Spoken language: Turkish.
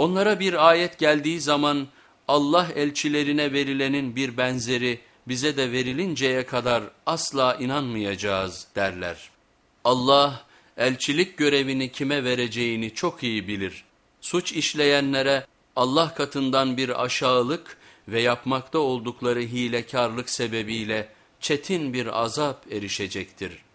Onlara bir ayet geldiği zaman Allah elçilerine verilenin bir benzeri bize de verilinceye kadar asla inanmayacağız derler. Allah elçilik görevini kime vereceğini çok iyi bilir. Suç işleyenlere Allah katından bir aşağılık ve yapmakta oldukları hilekarlık sebebiyle çetin bir azap erişecektir.''